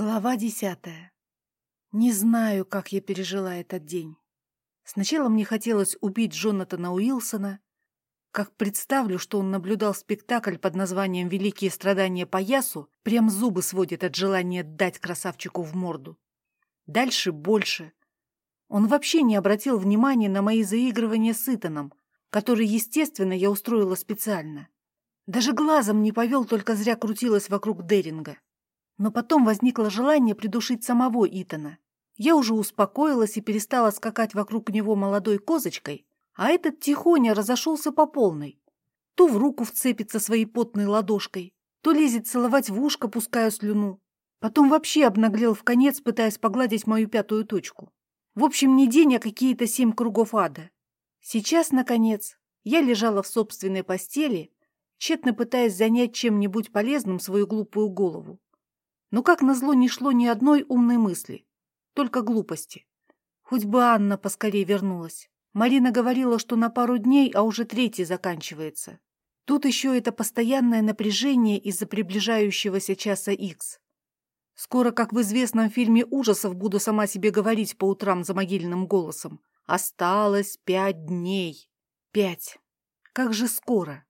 Глава десятая. Не знаю, как я пережила этот день. Сначала мне хотелось убить Джонатана Уилсона. Как представлю, что он наблюдал спектакль под названием «Великие страдания по ясу», прям зубы сводит от желания дать красавчику в морду. Дальше больше. Он вообще не обратил внимания на мои заигрывания с Итаном, которые, естественно, я устроила специально. Даже глазом не повел, только зря крутилась вокруг Деринга. Но потом возникло желание придушить самого Итана. Я уже успокоилась и перестала скакать вокруг него молодой козочкой, а этот тихоня разошелся по полной. То в руку вцепится своей потной ладошкой, то лезет целовать в ушко, пуская слюну. Потом вообще обнаглел в конец, пытаясь погладить мою пятую точку. В общем, не день, а какие-то семь кругов ада. Сейчас, наконец, я лежала в собственной постели, тщетно пытаясь занять чем-нибудь полезным свою глупую голову. Но, как назло, не шло ни одной умной мысли, только глупости. Хоть бы Анна поскорее вернулась. Марина говорила, что на пару дней, а уже третий заканчивается. Тут еще это постоянное напряжение из-за приближающегося часа Икс. Скоро, как в известном фильме ужасов, буду сама себе говорить по утрам за могильным голосом. Осталось пять дней. Пять. Как же скоро.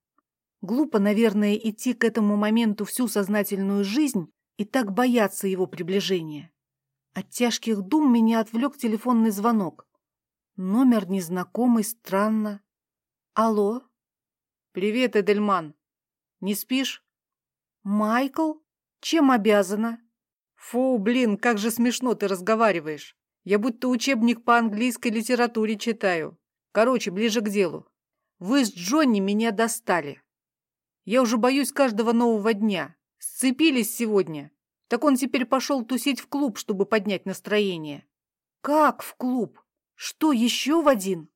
Глупо, наверное, идти к этому моменту всю сознательную жизнь и так бояться его приближения. От тяжких дум меня отвлек телефонный звонок. Номер незнакомый, странно. Алло? Привет, Эдельман. Не спишь? Майкл? Чем обязана? Фу, блин, как же смешно ты разговариваешь. Я будто учебник по английской литературе читаю. Короче, ближе к делу. Вы с Джонни меня достали. Я уже боюсь каждого нового дня. Сцепились сегодня. Так он теперь пошел тусить в клуб, чтобы поднять настроение. Как в клуб? Что, еще в один?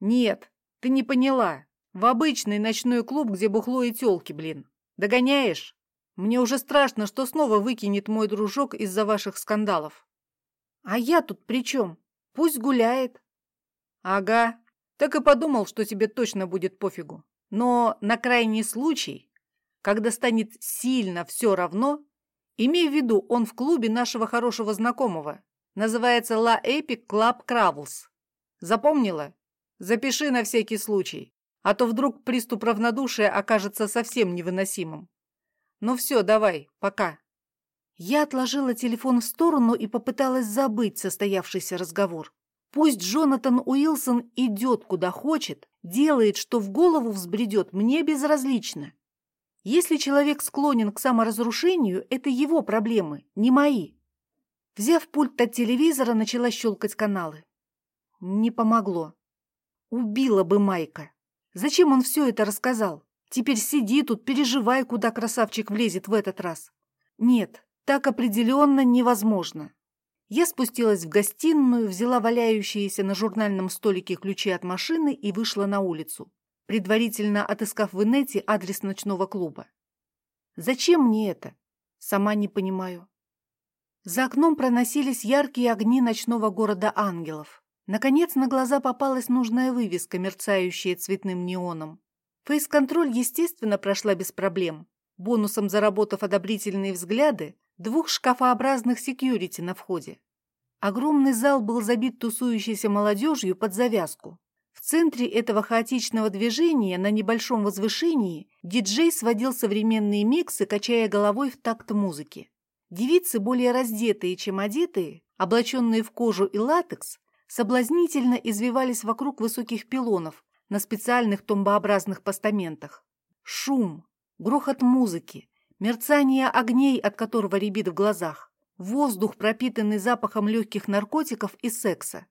Нет, ты не поняла. В обычный ночной клуб, где бухло и тёлки, блин. Догоняешь? Мне уже страшно, что снова выкинет мой дружок из-за ваших скандалов. А я тут при чем? Пусть гуляет. Ага, так и подумал, что тебе точно будет пофигу. Но на крайний случай когда станет сильно все равно, имей в виду, он в клубе нашего хорошего знакомого. Называется La Epic Club Crabbles. Запомнила? Запиши на всякий случай, а то вдруг приступ равнодушия окажется совсем невыносимым. Ну все, давай, пока. Я отложила телефон в сторону и попыталась забыть состоявшийся разговор. Пусть Джонатан Уилсон идет куда хочет, делает, что в голову взбредет, мне безразлично. Если человек склонен к саморазрушению, это его проблемы, не мои. Взяв пульт от телевизора, начала щелкать каналы. Не помогло. Убила бы Майка. Зачем он все это рассказал? Теперь сиди тут, переживай, куда красавчик влезет в этот раз. Нет, так определенно невозможно. Я спустилась в гостиную, взяла валяющиеся на журнальном столике ключи от машины и вышла на улицу предварительно отыскав в инете адрес ночного клуба. Зачем мне это? Сама не понимаю. За окном проносились яркие огни ночного города ангелов. Наконец на глаза попалась нужная вывеска, мерцающая цветным неоном. Фейс-контроль, естественно, прошла без проблем, бонусом заработав одобрительные взгляды двух шкафообразных секьюрити на входе. Огромный зал был забит тусующейся молодежью под завязку. Центре этого хаотичного движения на небольшом возвышении диджей сводил современные миксы, качая головой в такт музыки. Девицы, более раздетые, чем одетые, облаченные в кожу и латекс, соблазнительно извивались вокруг высоких пилонов на специальных томбообразных постаментах. Шум, грохот музыки, мерцание огней, от которого рябит в глазах, воздух, пропитанный запахом легких наркотиков и секса.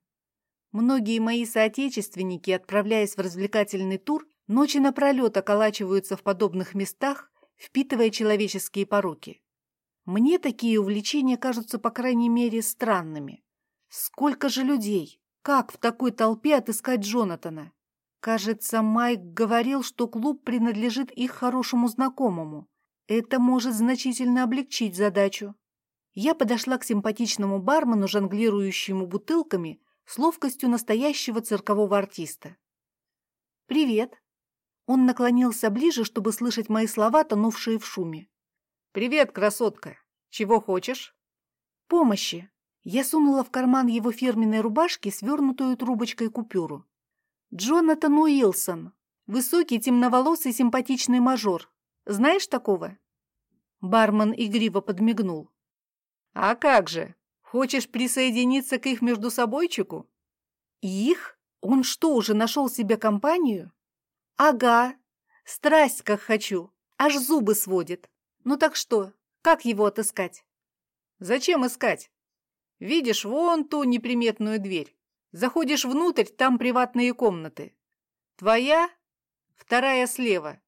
Многие мои соотечественники, отправляясь в развлекательный тур, ночи напролет околачиваются в подобных местах, впитывая человеческие пороки. Мне такие увлечения кажутся, по крайней мере, странными. Сколько же людей? Как в такой толпе отыскать Джонатана? Кажется, Майк говорил, что клуб принадлежит их хорошему знакомому. Это может значительно облегчить задачу. Я подошла к симпатичному бармену, жонглирующему бутылками, с ловкостью настоящего циркового артиста. «Привет!» Он наклонился ближе, чтобы слышать мои слова, тонувшие в шуме. «Привет, красотка! Чего хочешь?» Помощи. Я сунула в карман его фирменной рубашки свернутую трубочкой купюру. Джонатан Уилсон. Высокий, темноволосый, симпатичный мажор. Знаешь такого? Бармен игриво подмигнул. А как же? Хочешь присоединиться к их между собойчику? Их? Он что, уже нашел себе компанию? Ага. Страсть как хочу. Аж зубы сводит. Ну так что, как его отыскать? Зачем искать? Видишь вон ту неприметную дверь. Заходишь внутрь, там приватные комнаты. Твоя, вторая слева.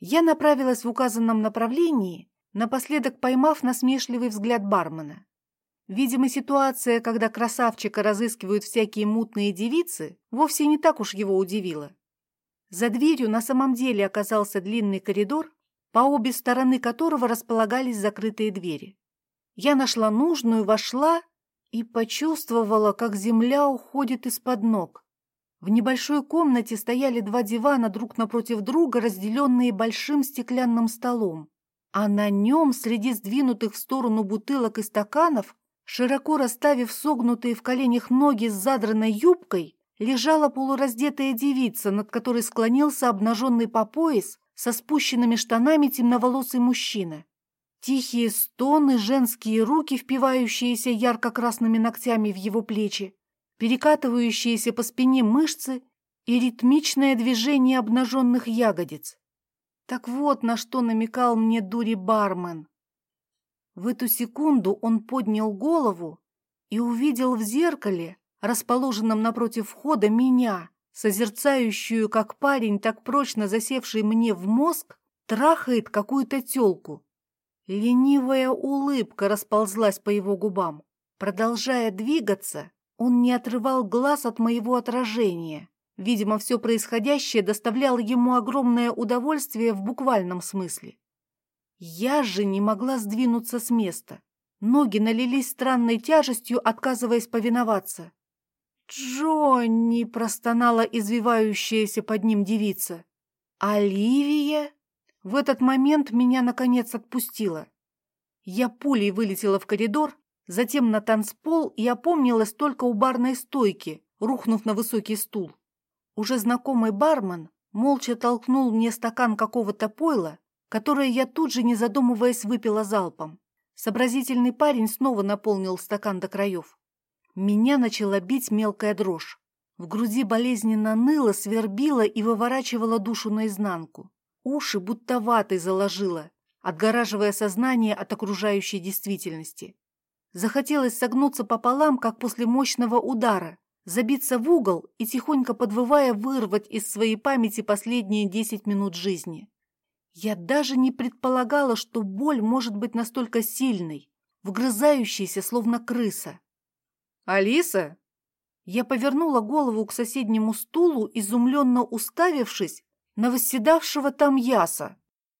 Я направилась в указанном направлении, напоследок поймав насмешливый взгляд бармена. Видимо, ситуация, когда красавчика разыскивают всякие мутные девицы, вовсе не так уж его удивила. За дверью на самом деле оказался длинный коридор, по обе стороны которого располагались закрытые двери. Я нашла нужную, вошла и почувствовала, как земля уходит из-под ног. В небольшой комнате стояли два дивана друг напротив друга, разделенные большим стеклянным столом, а на нем, среди сдвинутых в сторону бутылок и стаканов, широко расставив согнутые в коленях ноги с задранной юбкой, лежала полураздетая девица, над которой склонился обнаженный по пояс со спущенными штанами темноволосый мужчина. Тихие стоны, женские руки, впивающиеся ярко-красными ногтями в его плечи, перекатывающиеся по спине мышцы и ритмичное движение обнаженных ягодиц. Так вот, на что намекал мне дури бармен. В эту секунду он поднял голову и увидел в зеркале расположенном напротив входа, меня, созерцающую, как парень, так прочно засевший мне в мозг, трахает какую-то тёлку. Ленивая улыбка расползлась по его губам. Продолжая двигаться, он не отрывал глаз от моего отражения. Видимо, все происходящее доставляло ему огромное удовольствие в буквальном смысле. Я же не могла сдвинуться с места. Ноги налились странной тяжестью, отказываясь повиноваться. «Джонни!» — простонала извивающаяся под ним девица. «Оливия?» В этот момент меня, наконец, отпустила. Я пулей вылетела в коридор, затем на танцпол и опомнилась только у барной стойки, рухнув на высокий стул. Уже знакомый бармен молча толкнул мне стакан какого-то пойла, которое я тут же, не задумываясь, выпила залпом. Сообразительный парень снова наполнил стакан до краев. Меня начала бить мелкая дрожь. В груди болезненно ныло, свербило и выворачивало душу наизнанку. Уши будто ватой заложило, отгораживая сознание от окружающей действительности. Захотелось согнуться пополам, как после мощного удара, забиться в угол и, тихонько подвывая, вырвать из своей памяти последние десять минут жизни. Я даже не предполагала, что боль может быть настолько сильной, вгрызающейся, словно крыса. «Алиса?» Я повернула голову к соседнему стулу, изумленно уставившись на восседавшего там Яса.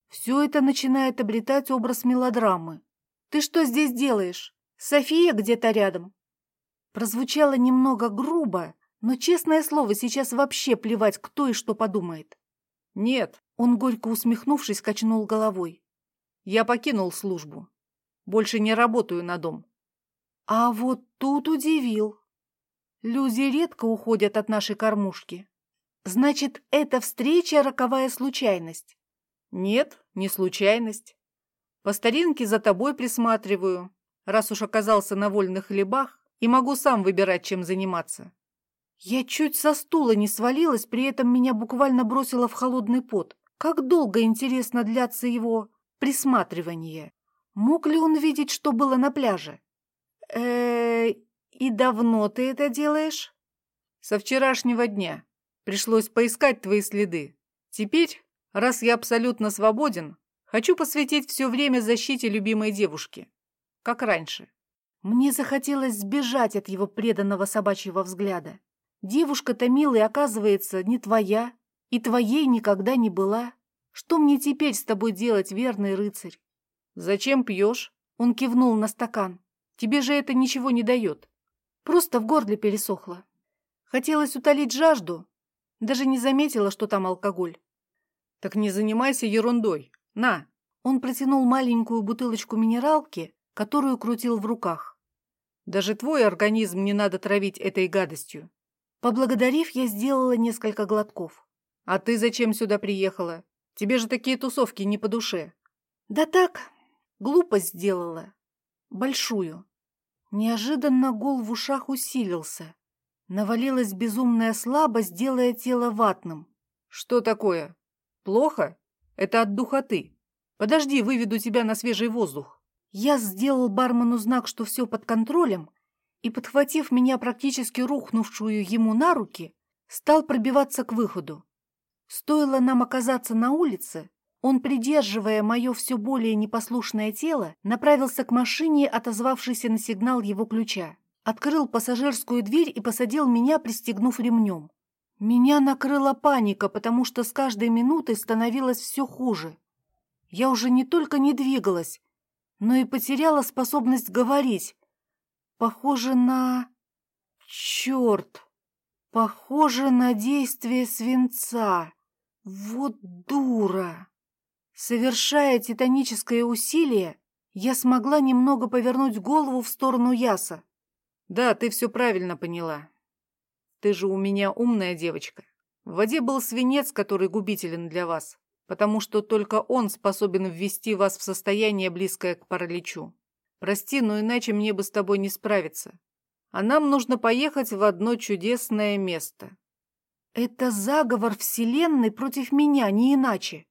Все это начинает обретать образ мелодрамы. «Ты что здесь делаешь? София где-то рядом?» Прозвучало немного грубо, но, честное слово, сейчас вообще плевать, кто и что подумает. «Нет», — он, горько усмехнувшись, качнул головой. «Я покинул службу. Больше не работаю на дом». А вот тут удивил. Люди редко уходят от нашей кормушки. Значит, эта встреча — роковая случайность? Нет, не случайность. По старинке за тобой присматриваю, раз уж оказался на вольных хлебах и могу сам выбирать, чем заниматься. Я чуть со стула не свалилась, при этом меня буквально бросило в холодный пот. Как долго, интересно, длятся его присматривания? Мог ли он видеть, что было на пляже? э и давно ты это делаешь?» «Со вчерашнего дня. Пришлось поискать твои следы. Теперь, раз я абсолютно свободен, хочу посвятить все время защите любимой девушки. Как раньше». Мне захотелось сбежать от его преданного собачьего взгляда. Девушка-то, милый, оказывается, не твоя, и твоей никогда не была. Что мне теперь с тобой делать, верный рыцарь? Зачем пьешь? Он кивнул на стакан. Тебе же это ничего не дает. Просто в горле пересохло. Хотелось утолить жажду. Даже не заметила, что там алкоголь. Так не занимайся ерундой. На. Он протянул маленькую бутылочку минералки, которую крутил в руках. Даже твой организм не надо травить этой гадостью. Поблагодарив, я сделала несколько глотков. А ты зачем сюда приехала? Тебе же такие тусовки не по душе. Да так, глупость сделала. Большую. Неожиданно гул в ушах усилился. Навалилась безумная слабость, делая тело ватным. Что такое? Плохо? Это от духоты. Подожди, выведу тебя на свежий воздух. Я сделал бармену знак, что все под контролем, и, подхватив меня практически рухнувшую ему на руки, стал пробиваться к выходу. Стоило нам оказаться на улице, он, придерживая мое все более непослушное тело, направился к машине, отозвавшейся на сигнал его ключа. Открыл пассажирскую дверь и посадил меня, пристегнув ремнем. Меня накрыла паника, потому что с каждой минутой становилось все хуже. Я уже не только не двигалась, но и потеряла способность говорить. Похоже на... Черт! Похоже на действие свинца. Вот дура! Совершая титаническое усилие, я смогла немного повернуть голову в сторону Яса. Да, ты все правильно поняла. Ты же у меня умная девочка. В воде был свинец, который губителен для вас потому что только он способен ввести вас в состояние, близкое к параличу. Прости, но иначе мне бы с тобой не справиться. А нам нужно поехать в одно чудесное место. Это заговор Вселенной против меня, не иначе.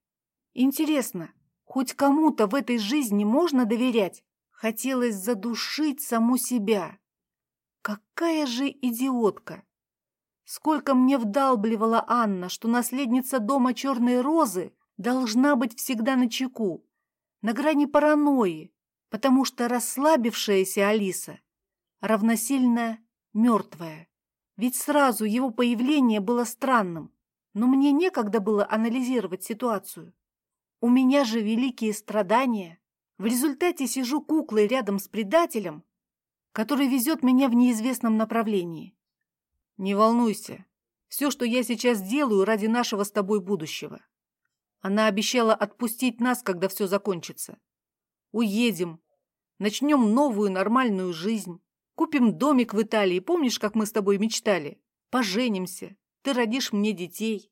Интересно, хоть кому-то в этой жизни можно доверять? Хотелось задушить саму себя. Какая же идиотка! Сколько мне вдалбливала Анна, что наследница дома Черной Розы должна быть всегда на чеку, на грани паранойи, потому что расслабившаяся Алиса равносильно мертвая. Ведь сразу его появление было странным, но мне некогда было анализировать ситуацию. У меня же великие страдания. В результате сижу куклой рядом с предателем, который везет меня в неизвестном направлении. Не волнуйся. Все, что я сейчас делаю, ради нашего с тобой будущего. Она обещала отпустить нас, когда все закончится. Уедем, начнем новую нормальную жизнь, купим домик в Италии, помнишь, как мы с тобой мечтали? Поженимся, ты родишь мне детей.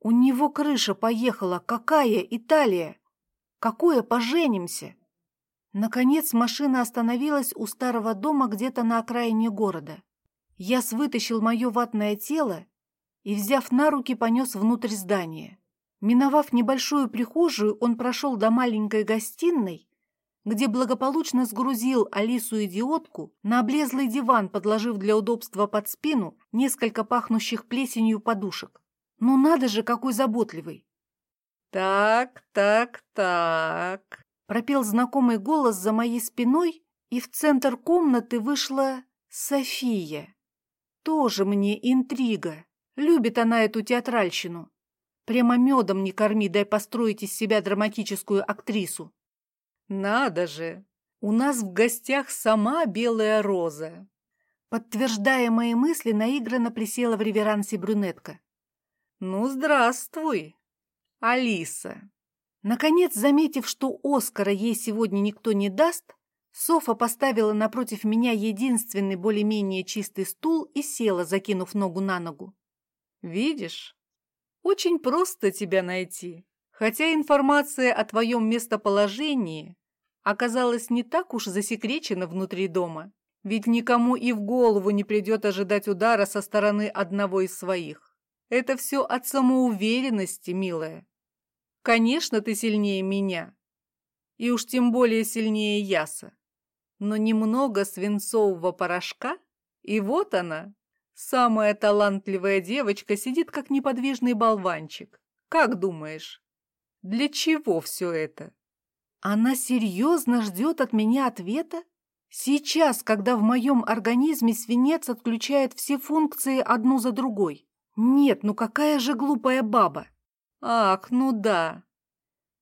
У него крыша поехала. Какая Италия? Какое поженимся? Наконец машина остановилась у старого дома где-то на окраине города. Яс вытащил мое ватное тело и, взяв на руки, понес внутрь здания. Миновав небольшую прихожую, он прошел до маленькой гостиной, где благополучно сгрузил Алису-идиотку на облезлый диван, подложив для удобства под спину несколько пахнущих плесенью подушек. Ну надо же, какой заботливый! «Так, так, так», — пропел знакомый голос за моей спиной, и в центр комнаты вышла София. Тоже мне интрига. Любит она эту театральщину. Прямо медом не корми, дай построить из себя драматическую актрису. Надо же! У нас в гостях сама белая роза. Подтверждая мои мысли, наигранно присела в реверансе брюнетка. Ну, здравствуй, Алиса. Наконец, заметив, что Оскара ей сегодня никто не даст, Софа поставила напротив меня единственный более-менее чистый стул и села, закинув ногу на ногу. «Видишь, очень просто тебя найти, хотя информация о твоем местоположении оказалась не так уж засекречена внутри дома, ведь никому и в голову не придет ожидать удара со стороны одного из своих. Это все от самоуверенности, милая. Конечно, ты сильнее меня, и уж тем более сильнее Яса, но немного свинцового порошка, и вот она, Самая талантливая девочка сидит как неподвижный болванчик. Как думаешь, для чего все это? Она серьезно ждет от меня ответа? Сейчас, когда в моем организме свинец отключает все функции одну за другой. Нет, ну какая же глупая баба. Ах, ну да.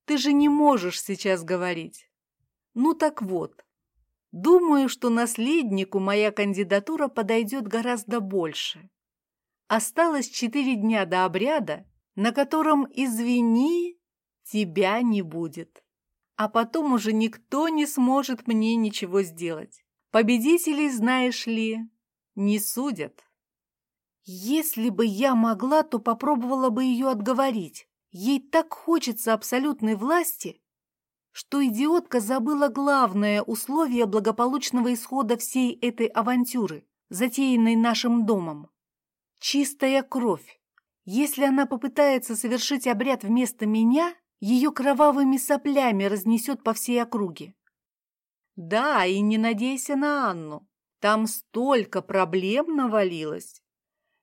Ты же не можешь сейчас говорить. Ну так вот, Думаю, что наследнику моя кандидатура подойдет гораздо больше. Осталось четыре дня до обряда, на котором, извини, тебя не будет. А потом уже никто не сможет мне ничего сделать. Победителей, знаешь ли, не судят. Если бы я могла, то попробовала бы ее отговорить. Ей так хочется абсолютной власти, что идиотка забыла главное условие благополучного исхода всей этой авантюры, затеянной нашим домом. Чистая кровь. Если она попытается совершить обряд вместо меня, ее кровавыми соплями разнесет по всей округе. Да, и не надейся на Анну. Там столько проблем навалилось.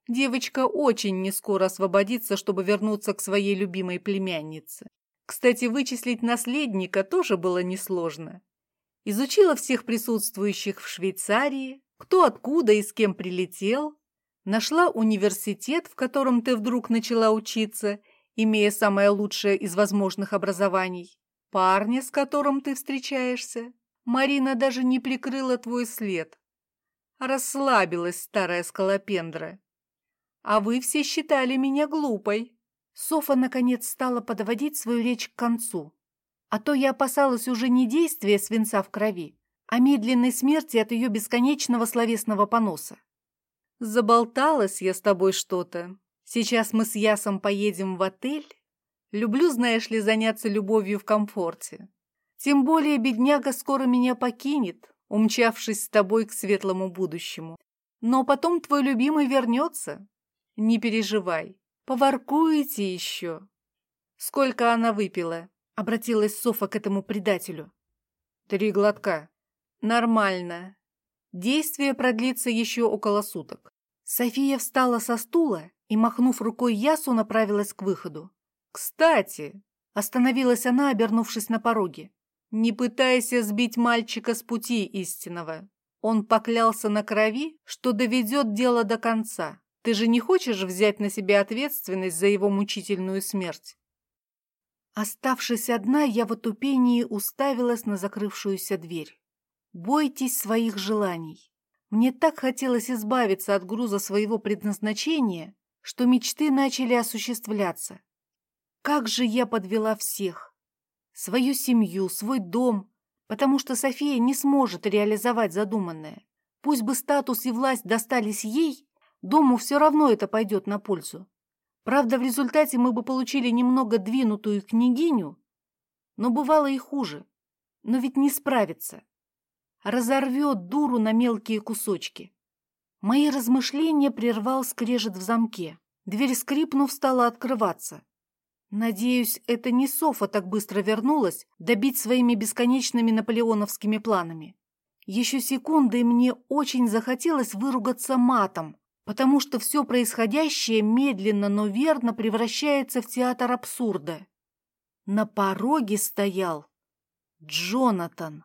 Девочка очень не скоро освободится, чтобы вернуться к своей любимой племяннице. Кстати, вычислить наследника тоже было несложно. Изучила всех присутствующих в Швейцарии, кто откуда и с кем прилетел, нашла университет, в котором ты вдруг начала учиться, имея самое лучшее из возможных образований, парня, с которым ты встречаешься. Марина даже не прикрыла твой след. Расслабилась старая скалопендра. А вы все считали меня глупой. Софа, наконец, стала подводить свою речь к концу. А то я опасалась уже не действия свинца в крови, а медленной смерти от ее бесконечного словесного поноса. Заболталась я с тобой что-то. Сейчас мы с Ясом поедем в отель. Люблю, знаешь ли, заняться любовью в комфорте. Тем более бедняга скоро меня покинет, умчавшись с тобой к светлому будущему. Но потом твой любимый вернется. Не переживай. Поворкуете еще. Сколько она выпила? Обратилась Софа к этому предателю. Три глотка. Нормально. Действие продлится еще около суток. София встала со стула и, махнув рукой Ясу, направилась к выходу. «Кстати!» — остановилась она, обернувшись на пороге. «Не пытайся сбить мальчика с пути истинного. Он поклялся на крови, что доведет дело до конца. Ты же не хочешь взять на себя ответственность за его мучительную смерть? Оставшись одна, я в отупении уставилась на закрывшуюся дверь. Бойтесь своих желаний. Мне так хотелось избавиться от груза своего предназначения, что мечты начали осуществляться. Как же я подвела всех! Свою семью, свой дом, потому что София не сможет реализовать задуманное. Пусть бы статус и власть достались ей, Дому все равно это пойдет на пользу. Правда, в результате мы бы получили немного двинутую княгиню, но бывало и хуже. Но ведь не справится. Разорвет дуру на мелкие кусочки. Мои размышления прервал скрежет в замке. Дверь, скрипнув, стала открываться. Надеюсь, это не Софа так быстро вернулась добить своими бесконечными наполеоновскими планами. Еще секунды, мне очень захотелось выругаться матом, потому что все происходящее медленно, но верно превращается в театр абсурда. На пороге стоял Джонатан.